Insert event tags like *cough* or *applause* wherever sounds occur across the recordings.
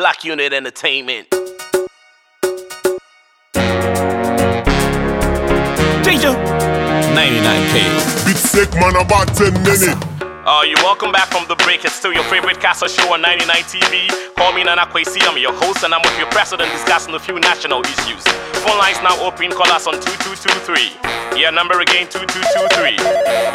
Black Unit Entertainment. Ginger. 99K. Bit sick man about 10 minutes. Uh, you're welcome back from the break. It's still your favorite Casa show on 99 TV. Call me Nana Kwesi. I'm your host, and I'm with your president discussing a few national issues. Phone lines now open. Call us on 2223. Yeah, number again 2223.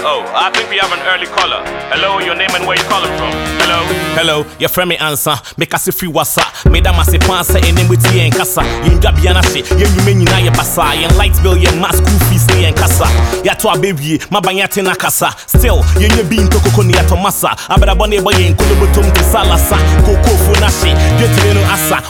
Oh, I think we have an early caller. Hello, your name and where you calling from? Hello. Hello, your friend me answer. Make us a free wasa. Made a massive answer and then with tea and casa. Yen gabiana shit. Yen you mean na ye basa. Yen light bill, yen mass school fees, yen casa. Ya to a baby, mabanyate na casa. Still, yen ye bean to koko ni ato masa. Abada bone boy yen kulubu tum to salasa. Koko fu na shit. No asa.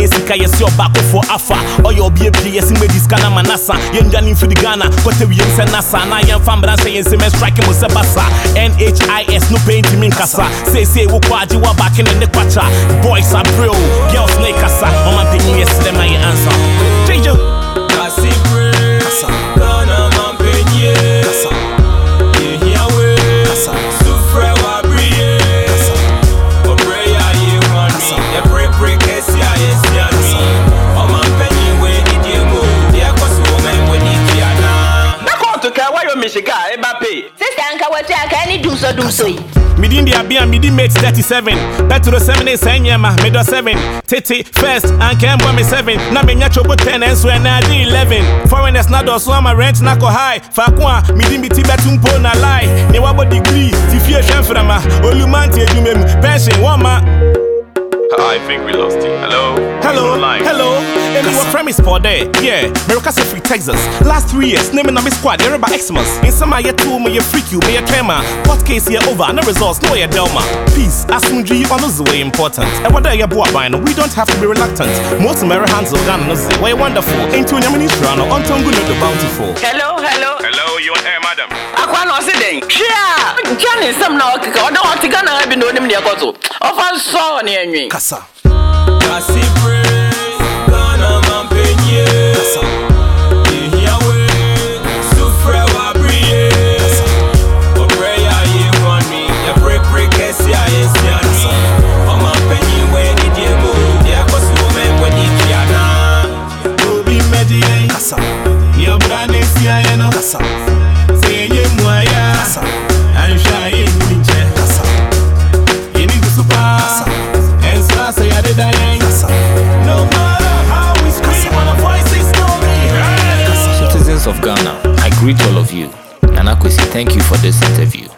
Esika yes your back for afa. Or your BP yes me diskana manasa. Yen janin for the Ghana. Kote wi yen se nasa. Na yen fam bran say yen se men strike mo se basa. NHIS no pain to min kasa. Say say wo kwaji wa back in the kwacha. Boys are bro. Girls ne kasa. On my pin yes them na pay sista nka watu aka ni dumso dumso yi Midin the Abia, Midin mate 37. Petro 7 is Senyama, Middle 7. Titi first, and Kemba me 7. Na me nyacho bo 10 and so na di 11. Foreigners na do so ama rent nako high. Fakwa, Midin biti betumpo na lie. Ne wabo degree, tifie shemframa. Olumanti ejumem, pension wama. I think we lost you. And we for there. Yeah, America say free Texas. Last three years, naming on my squad, they're about Xmas. In some year two, may you freak you, may you tremor. What case here over, no results, no ya Delma. Peace, Asunji, on is way important. And what are you boy buying? We don't have to be reluctant. Most Mary hands of Ghana, no say, way wonderful. Ain't you Yamini Shrano, on Tongu, the bountiful. hello hello Hello, you on air, madam? akwa na ɔse dɛn hwɛ a nkyɛ ne nsɛm na ɔkeka ɔda ɔte ghana ha bi na onim neɛ ɛkɔ so ɔfa nsɔ ne anwen Kasa. Penye. Greet all of you. Nana Kwesi, thank you for this interview.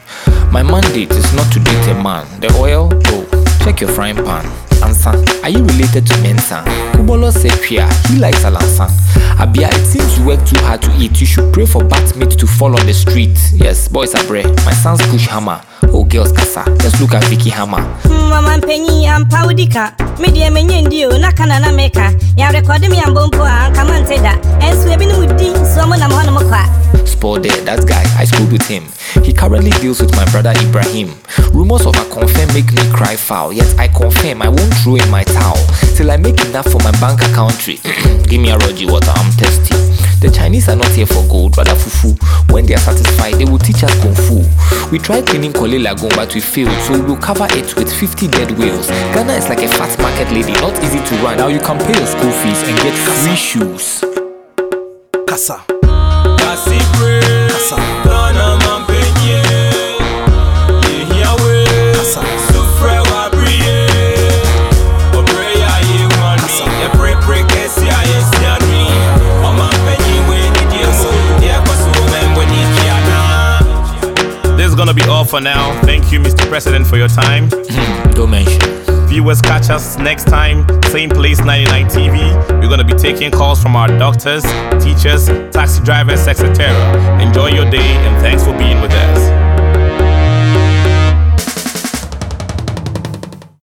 My mandate is not to date a man. The oil, oh, check your frying pan. Answer, are you related to Mensa? Kubolo said, Pia, he likes Alansa. Abia, it seems you work too hard to eat. You should pray for bat meat to fall on the street. Yes, boys are brave. My sons push hammer. Oh, girls, Kasa. Just look at Vicky Hammer. mama mpanyin ampa wodi ka medeɛ menyɛ ndi o na kana na meka yɛarekɔde me ambɔ mpo a anka mante da ɛnso ebinom di nso ɔmo nam hɔnom kwa there, that guy, I schooled with him. He currently deals with my brother Ibrahim. Rumors of a confirm make me cry foul, yet I confirm I won't throw in my towel till I make enough for my bank account. tree. *clears throat* Give me a Roger water, I'm thirsty. The Chinese are not here for gold, rather fufu. When they are satisfied, they will teach us kung fu. We tried cleaning Korle Lagoon, but we failed, so we will cover it with 50 dead whales. Ghana is like a fat market lady, not easy to run. Now you can pay your school fees and get free shoes. Kasa. Gonna be all for now. Thank you, Mr. President, for your time. Don't mention. Viewers, catch us next time, same place, 99 TV. We're gonna be taking calls from our doctors, teachers, taxi drivers, etc. Enjoy your day and thanks for being with us.